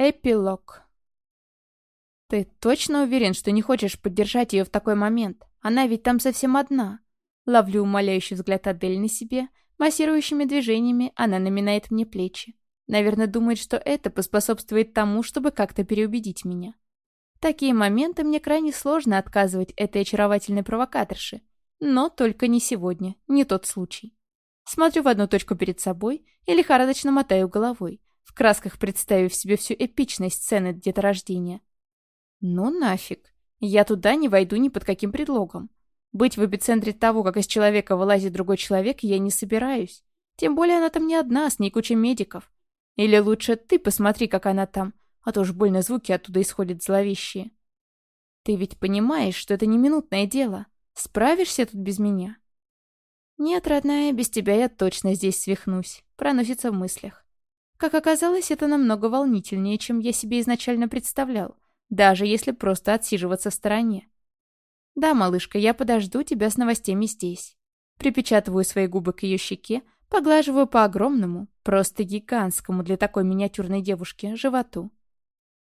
Эпилог. «Ты точно уверен, что не хочешь поддержать ее в такой момент? Она ведь там совсем одна». Ловлю умоляющий взгляд Адель на себе. Массирующими движениями она наминает мне плечи. Наверное, думает, что это поспособствует тому, чтобы как-то переубедить меня. В такие моменты мне крайне сложно отказывать этой очаровательной провокаторше. Но только не сегодня, не тот случай. Смотрю в одну точку перед собой и лихорадочно мотаю головой в красках представив себе всю эпичность сцены деторождения. Ну нафиг. Я туда не войду ни под каким предлогом. Быть в эпицентре того, как из человека вылазит другой человек, я не собираюсь. Тем более она там не одна, с ней куча медиков. Или лучше ты посмотри, как она там, а то уж больно звуки оттуда исходят зловещие. Ты ведь понимаешь, что это не минутное дело. Справишься тут без меня? Нет, родная, без тебя я точно здесь свихнусь. Проносится в мыслях. Как оказалось, это намного волнительнее, чем я себе изначально представлял, даже если просто отсиживаться в стороне. «Да, малышка, я подожду тебя с новостями здесь». Припечатываю свои губы к ее щеке, поглаживаю по огромному, просто гигантскому для такой миниатюрной девушки, животу.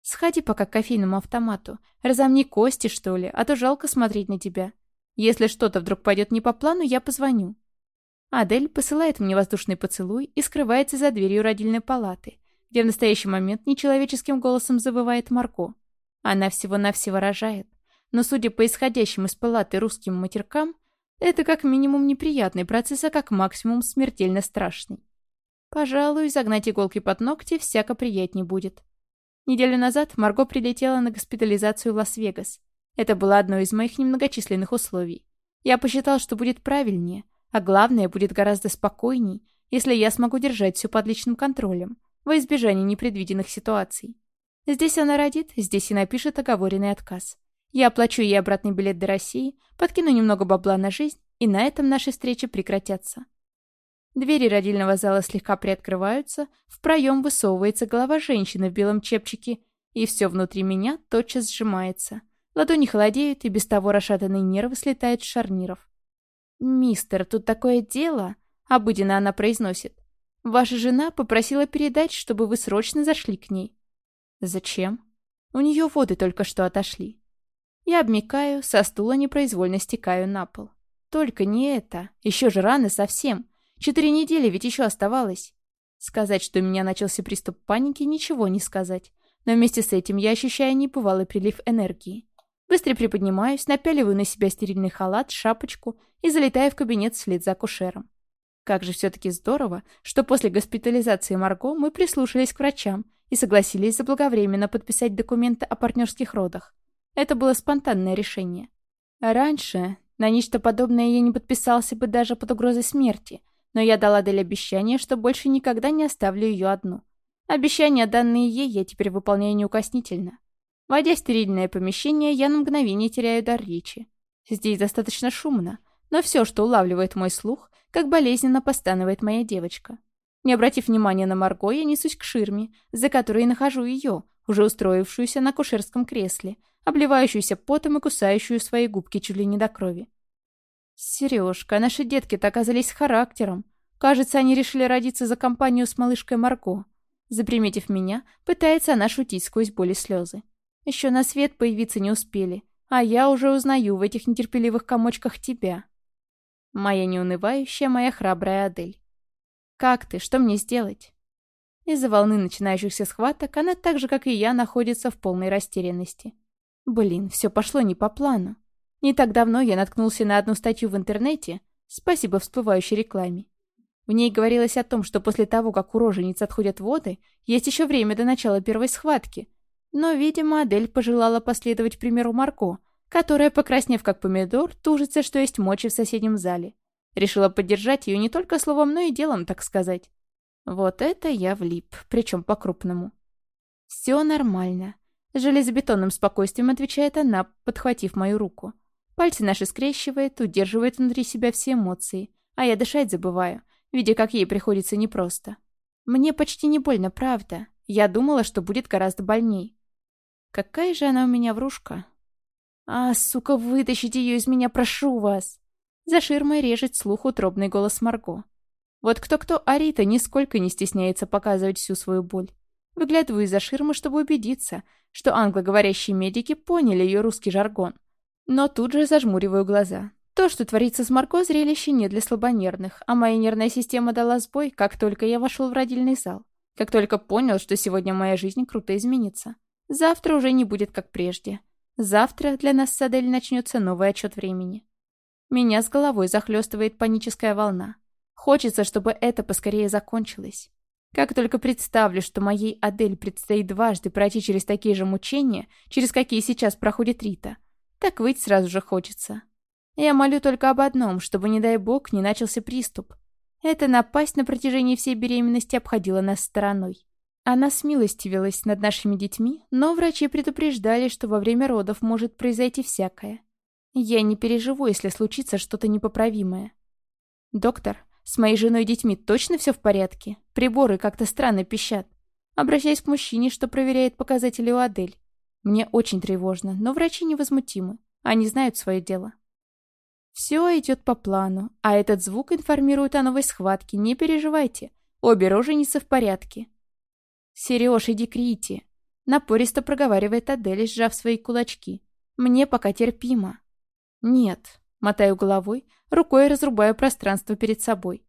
«Сходи пока к кофейному автомату, разомни кости, что ли, а то жалко смотреть на тебя. Если что-то вдруг пойдет не по плану, я позвоню. Адель посылает мне воздушный поцелуй и скрывается за дверью родильной палаты, где в настоящий момент нечеловеческим голосом завывает Марко. Она всего-навсего рожает. Но судя по исходящим из палаты русским матеркам, это как минимум неприятный процесс, а как максимум смертельно страшный. Пожалуй, загнать иголки под ногти всяко приятнее будет. Неделю назад Марго прилетела на госпитализацию в Лас-Вегас. Это было одно из моих немногочисленных условий. Я посчитал, что будет правильнее – а главное, будет гораздо спокойней, если я смогу держать все под личным контролем, во избежание непредвиденных ситуаций. Здесь она родит, здесь и напишет оговоренный отказ. Я оплачу ей обратный билет до России, подкину немного бабла на жизнь, и на этом наши встречи прекратятся. Двери родильного зала слегка приоткрываются, в проем высовывается голова женщины в белом чепчике, и все внутри меня тотчас сжимается. Ладони холодеют, и без того расшатанные нервы слетают с шарниров. «Мистер, тут такое дело», — обыденно она произносит. «Ваша жена попросила передать, чтобы вы срочно зашли к ней». «Зачем?» «У нее воды только что отошли». Я обмикаю, со стула непроизвольно стекаю на пол. Только не это. Еще же рано совсем. Четыре недели ведь еще оставалось. Сказать, что у меня начался приступ паники, ничего не сказать. Но вместе с этим я ощущаю небывалый прилив энергии. Быстро приподнимаюсь, напяливаю на себя стерильный халат, шапочку и залетаю в кабинет вслед за акушером. Как же все-таки здорово, что после госпитализации Марго мы прислушались к врачам и согласились заблаговременно подписать документы о партнерских родах. Это было спонтанное решение. раньше на нечто подобное я не подписался бы даже под угрозой смерти, но я дала Адель обещание, что больше никогда не оставлю ее одну. Обещания, данные ей, я теперь выполняю неукоснительно. Войдя в стерильное помещение, я на мгновение теряю дар речи. Здесь достаточно шумно, но все, что улавливает мой слух, как болезненно постанывает моя девочка. Не обратив внимания на Марго, я несусь к ширме, за которой нахожу ее, уже устроившуюся на кушерском кресле, обливающуюся потом и кусающую свои губки чуть ли не до крови. Сережка, наши детки-то оказались характером. Кажется, они решили родиться за компанию с малышкой Марго. Заприметив меня, пытается она шутить сквозь боли слезы. Еще на свет появиться не успели, а я уже узнаю в этих нетерпеливых комочках тебя. Моя неунывающая, моя храбрая Адель. Как ты? Что мне сделать? Из-за волны начинающихся схваток она так же, как и я, находится в полной растерянности. Блин, все пошло не по плану. Не так давно я наткнулся на одну статью в интернете, спасибо всплывающей рекламе. В ней говорилось о том, что после того, как у отходят воды, есть еще время до начала первой схватки, но, видимо, Адель пожелала последовать примеру Марко, которая, покраснев как помидор, тужится, что есть мочи в соседнем зале. Решила поддержать ее не только словом, но и делом, так сказать. Вот это я влип, причем по-крупному. «Все нормально», — железобетонным спокойствием отвечает она, подхватив мою руку. Пальцы наши скрещивает, удерживает внутри себя все эмоции, а я дышать забываю, видя, как ей приходится непросто. Мне почти не больно, правда. Я думала, что будет гораздо больней. Какая же она у меня врушка. А, сука, вытащите ее из меня, прошу вас. За ширмой режет слух утробный голос Марго. Вот кто-кто, Арита нисколько не стесняется показывать всю свою боль. Выглядываю из-за ширмы, чтобы убедиться, что англоговорящие медики поняли ее русский жаргон. Но тут же зажмуриваю глаза. То, что творится с Марко, зрелище не для слабонервных, а моя нервная система дала сбой, как только я вошел в родильный зал. Как только понял, что сегодня моя жизнь круто изменится. Завтра уже не будет как прежде. Завтра для нас с Адель начнется новый отчет времени. Меня с головой захлестывает паническая волна. Хочется, чтобы это поскорее закончилось. Как только представлю, что моей Адель предстоит дважды пройти через такие же мучения, через какие сейчас проходит Рита, так выйти сразу же хочется. Я молю только об одном, чтобы, не дай бог, не начался приступ. Эта напасть на протяжении всей беременности обходила нас стороной. Она смилостивилась над нашими детьми, но врачи предупреждали, что во время родов может произойти всякое. Я не переживу, если случится что-то непоправимое. Доктор, с моей женой и детьми точно все в порядке? Приборы как-то странно пищат. Обращаясь к мужчине, что проверяет показатели у Адель. Мне очень тревожно, но врачи невозмутимы. Они знают свое дело. Все идет по плану, а этот звук информирует о новой схватке. Не переживайте, обе роженицы в порядке. Сереж, иди к Рите. Напористо проговаривает Адель, сжав свои кулачки. Мне пока терпимо. Нет, мотаю головой, рукой разрубаю пространство перед собой.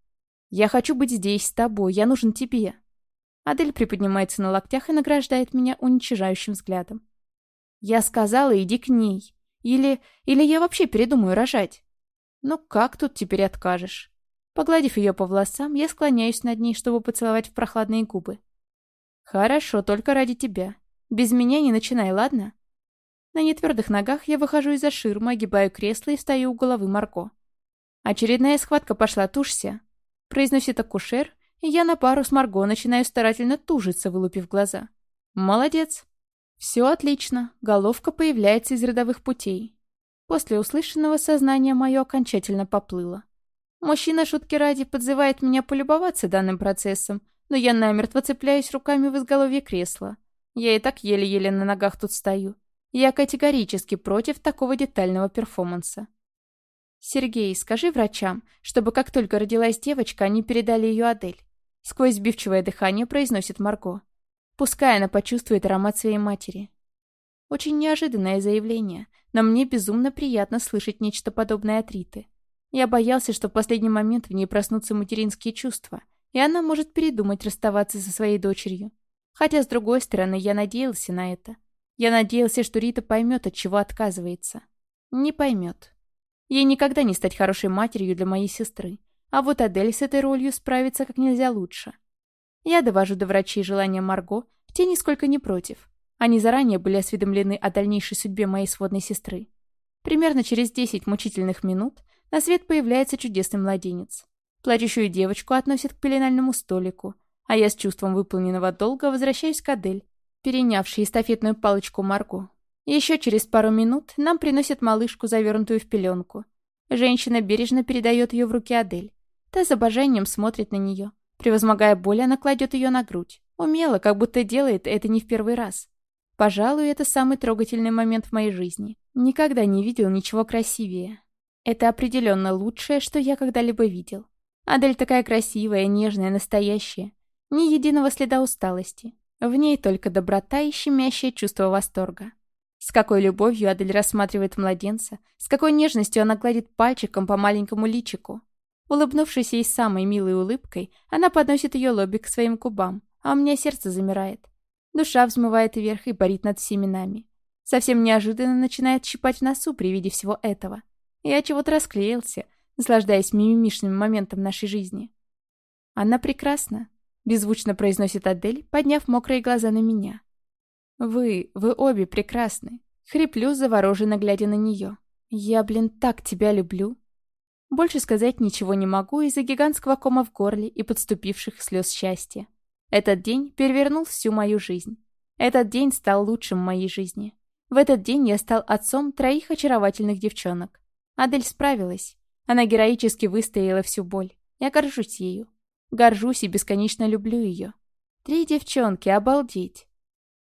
Я хочу быть здесь с тобой, я нужен тебе. Адель приподнимается на локтях и награждает меня уничижающим взглядом. Я сказала, иди к ней. Или... или я вообще передумаю рожать. Ну как тут теперь откажешь? Погладив ее по волосам, я склоняюсь над ней, чтобы поцеловать в прохладные губы. Хорошо, только ради тебя. Без меня не начинай, ладно? На нетвердых ногах я выхожу из-за ширмы, огибаю кресло и встаю у головы Марко. Очередная схватка пошла, тушься. Произносит акушер, и я на пару с Марго начинаю старательно тужиться, вылупив глаза. Молодец. Все отлично, головка появляется из родовых путей. После услышанного сознание мое окончательно поплыло. Мужчина шутки ради подзывает меня полюбоваться данным процессом, но я намертво цепляюсь руками в изголовье кресла. Я и так еле-еле на ногах тут стою. Я категорически против такого детального перформанса. «Сергей, скажи врачам, чтобы как только родилась девочка, они передали ее Адель». Сквозь сбивчивое дыхание произносит Марго. Пускай она почувствует аромат своей матери. Очень неожиданное заявление, но мне безумно приятно слышать нечто подобное от Риты. Я боялся, что в последний момент в ней проснутся материнские чувства, и она может передумать расставаться со своей дочерью. Хотя, с другой стороны, я надеялся на это. Я надеялся, что Рита поймет, от чего отказывается. Не поймет. Ей никогда не стать хорошей матерью для моей сестры. А вот Адель с этой ролью справится как нельзя лучше. Я довожу до врачей желания Марго, те нисколько не против. Они заранее были осведомлены о дальнейшей судьбе моей сводной сестры. Примерно через 10 мучительных минут на свет появляется чудесный младенец. Плачущую девочку относят к пеленальному столику, а я с чувством выполненного долга возвращаюсь к Адель, перенявшей эстафетную палочку Марго. Еще через пару минут нам приносят малышку, завернутую в пеленку. Женщина бережно передает ее в руки Адель. Та с обожанием смотрит на нее. Превозмогая боль, она кладет ее на грудь. Умело, как будто делает это не в первый раз. Пожалуй, это самый трогательный момент в моей жизни. Никогда не видел ничего красивее. Это определенно лучшее, что я когда-либо видел. Адель такая красивая, нежная, настоящая. Ни единого следа усталости. В ней только доброта и щемящее чувство восторга. С какой любовью Адель рассматривает младенца, с какой нежностью она гладит пальчиком по маленькому личику. Улыбнувшись ей самой милой улыбкой, она подносит ее лобик к своим губам, а у меня сердце замирает. Душа взмывает вверх и парит над всеми нами. Совсем неожиданно начинает щипать носу при виде всего этого. Я чего-то расклеился, наслаждаясь мимимишным моментом нашей жизни. «Она прекрасна», — беззвучно произносит Адель, подняв мокрые глаза на меня. «Вы, вы обе прекрасны», — хриплю, завороженно глядя на нее. «Я, блин, так тебя люблю». Больше сказать ничего не могу из-за гигантского кома в горле и подступивших слез счастья. Этот день перевернул всю мою жизнь. Этот день стал лучшим в моей жизни. В этот день я стал отцом троих очаровательных девчонок. Адель справилась. Она героически выстояла всю боль. Я горжусь ею. Горжусь и бесконечно люблю ее. Три девчонки, обалдеть.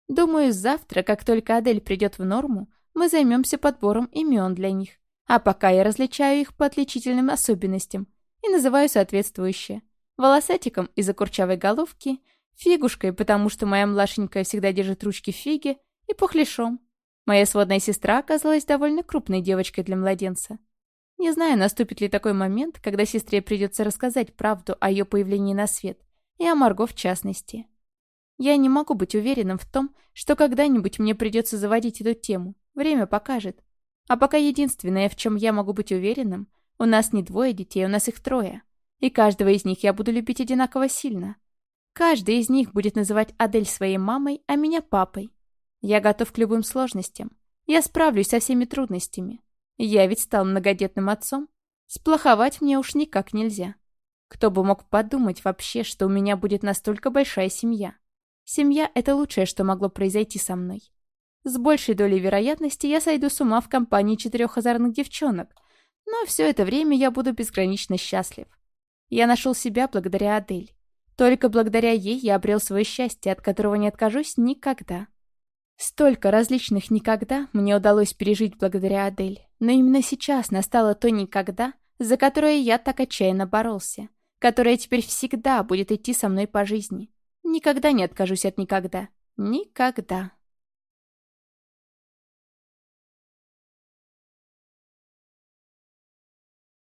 Думаю, завтра, как только Адель придет в норму, мы займемся подбором имен для них. А пока я различаю их по отличительным особенностям и называю соответствующие. Волосатиком из-за курчавой головки, фигушкой, потому что моя младшенькая всегда держит ручки в фиге, и пухляшом. Моя сводная сестра оказалась довольно крупной девочкой для младенца. Не знаю, наступит ли такой момент, когда сестре придется рассказать правду о ее появлении на свет, и о Марго в частности. Я не могу быть уверенным в том, что когда-нибудь мне придется заводить эту тему. Время покажет. А пока единственное, в чем я могу быть уверенным, у нас не двое детей, у нас их трое. И каждого из них я буду любить одинаково сильно. Каждый из них будет называть Адель своей мамой, а меня папой. Я готов к любым сложностям. Я справлюсь со всеми трудностями. Я ведь стал многодетным отцом. Сплоховать мне уж никак нельзя. Кто бы мог подумать вообще, что у меня будет настолько большая семья. Семья — это лучшее, что могло произойти со мной. С большей долей вероятности я сойду с ума в компании четырех озорных девчонок, но все это время я буду безгранично счастлив. Я нашел себя благодаря Адель. Только благодаря ей я обрел свое счастье, от которого не откажусь никогда. Столько различных «никогда» мне удалось пережить благодаря Адель, но именно сейчас настало то «никогда», за которое я так отчаянно боролся, которое теперь всегда будет идти со мной по жизни. Никогда не откажусь от никогда. Никогда.